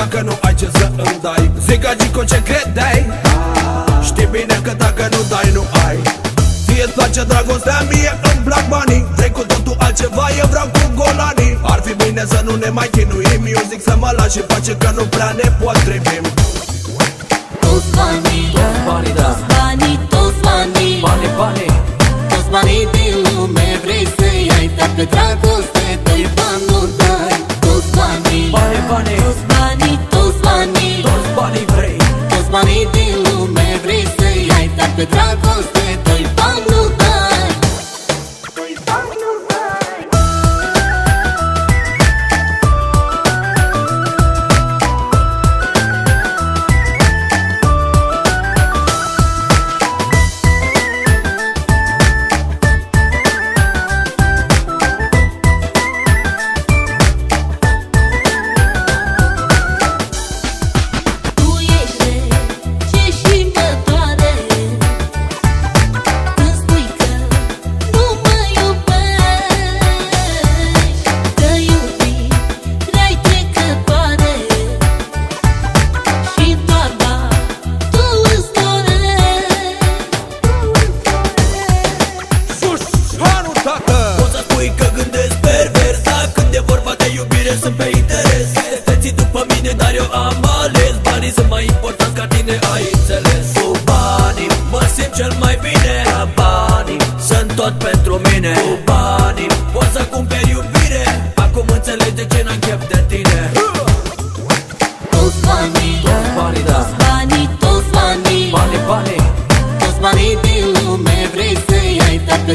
dacă nu ai ce să îmi dai. Zica Gico ce credeai. Știi bine că dacă nu dai nu ai. Fie îți place dragostea, mie îmi plac banii. Vrei cu totul altceva, eu vreau cu golanii. Ar fi bine să nu ne mai chinuim. Eu zic să mă lași și face că nu prea ne potrivim. Toți banii, Toți banii, da. toți banii, toți banii. Bani, bani Toți banii din lume vrei să iei Dar pe dragoste doi bani nu dai. Toți banii, Bani, bani toți banii, iei Dar tot pentru mine. Cu banii poți să cumperi iubire. Acum înțelegi de ce n-am chef de tine. Toți banii, Toți banii, da. toți banii, toți banii. Bani, bani Toți banii din lume vrei să iei Dar pe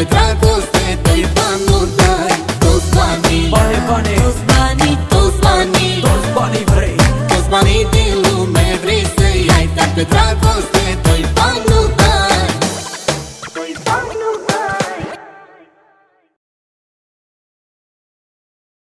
iei Dar